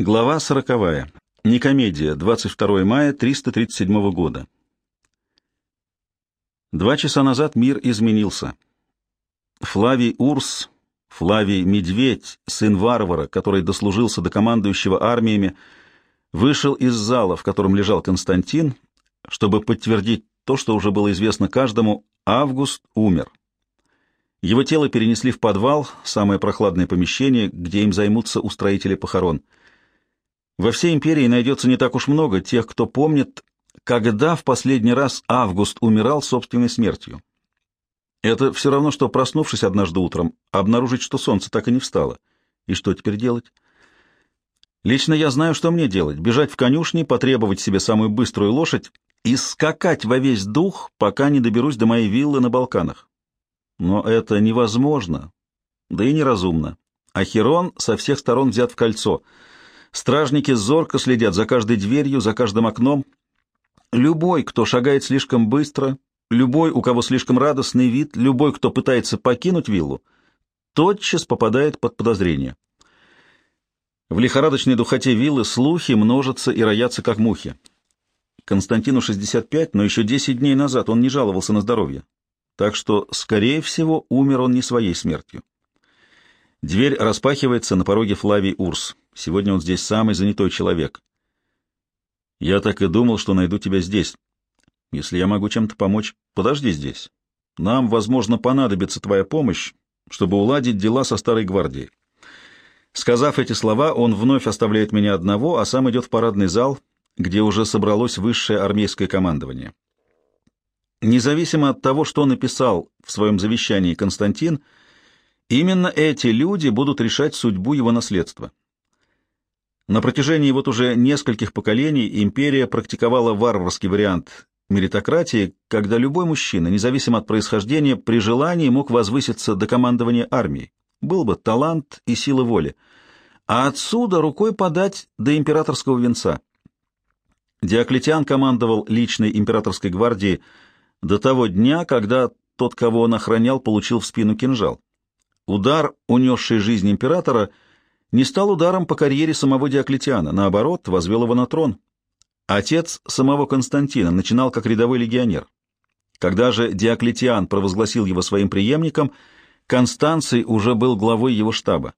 Глава сороковая. Никомедия. 22 мая 337 года. Два часа назад мир изменился. Флавий Урс, Флавий Медведь, сын варвара, который дослужился до командующего армиями, вышел из зала, в котором лежал Константин, чтобы подтвердить то, что уже было известно каждому, Август умер. Его тело перенесли в подвал, самое прохладное помещение, где им займутся устроители похорон — во всей империи найдется не так уж много тех, кто помнит, когда в последний раз Август умирал собственной смертью. Это все равно, что, проснувшись однажды утром, обнаружить, что солнце так и не встало. И что теперь делать? Лично я знаю, что мне делать. Бежать в конюшни, потребовать себе самую быструю лошадь и скакать во весь дух, пока не доберусь до моей виллы на Балканах. Но это невозможно, да и неразумно. Ахерон со всех сторон взят в кольцо — Стражники зорко следят за каждой дверью, за каждым окном. Любой, кто шагает слишком быстро, любой, у кого слишком радостный вид, любой, кто пытается покинуть виллу, тотчас попадает под подозрение. В лихорадочной духоте виллы слухи множатся и роятся, как мухи. Константину 65, но еще 10 дней назад он не жаловался на здоровье. Так что, скорее всего, умер он не своей смертью. Дверь распахивается, на пороге Флавий Урс. Сегодня он здесь самый занятой человек. Я так и думал, что найду тебя здесь. Если я могу чем-то помочь, подожди здесь. Нам, возможно, понадобится твоя помощь, чтобы уладить дела со Старой Гвардией. Сказав эти слова, он вновь оставляет меня одного, а сам идет в парадный зал, где уже собралось высшее армейское командование. Независимо от того, что написал в своем завещании Константин, именно эти люди будут решать судьбу его наследства. На протяжении вот уже нескольких поколений империя практиковала варварский вариант меритократии, когда любой мужчина, независимо от происхождения, при желании мог возвыситься до командования армией. Был бы талант и сила воли. А отсюда рукой подать до императорского венца. Диоклетиан командовал личной императорской гвардией до того дня, когда тот, кого он охранял, получил в спину кинжал. Удар, унесший жизнь императора — не стал ударом по карьере самого Диоклетиана, наоборот, возвел его на трон. Отец самого Константина начинал как рядовой легионер. Когда же Диоклетиан провозгласил его своим преемником, Констанций уже был главой его штаба.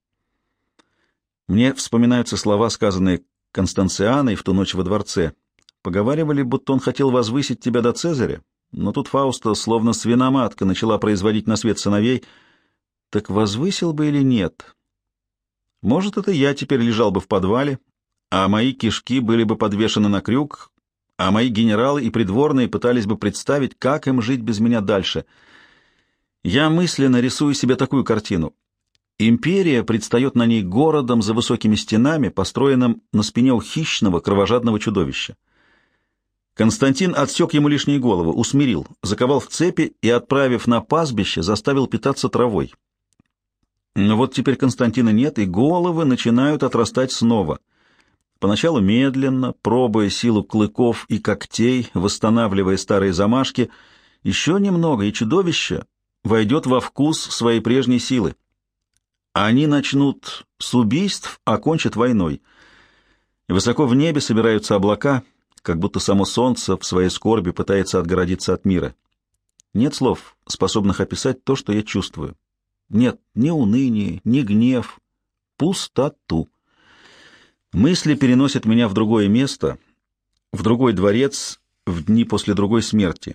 Мне вспоминаются слова, сказанные Констанцианой в ту ночь во дворце. Поговаривали, будто он хотел возвысить тебя до Цезаря, но тут Фауста, словно свиноматка, начала производить на свет сыновей. Так возвысил бы или нет? Может, это я теперь лежал бы в подвале, а мои кишки были бы подвешены на крюк, а мои генералы и придворные пытались бы представить, как им жить без меня дальше. Я мысленно рисую себе такую картину. Империя предстает на ней городом за высокими стенами, построенным на спине у хищного кровожадного чудовища. Константин отсек ему лишние головы, усмирил, заковал в цепи и, отправив на пастбище, заставил питаться травой. Но вот теперь Константина нет, и головы начинают отрастать снова. Поначалу медленно, пробуя силу клыков и когтей, восстанавливая старые замашки, еще немного, и чудовище войдет во вкус своей прежней силы. Они начнут с убийств, а кончат войной. Высоко в небе собираются облака, как будто само солнце в своей скорби пытается отгородиться от мира. Нет слов, способных описать то, что я чувствую. Нет ни уныния, ни гнев, пустоту. Мысли переносят меня в другое место, в другой дворец, в дни после другой смерти.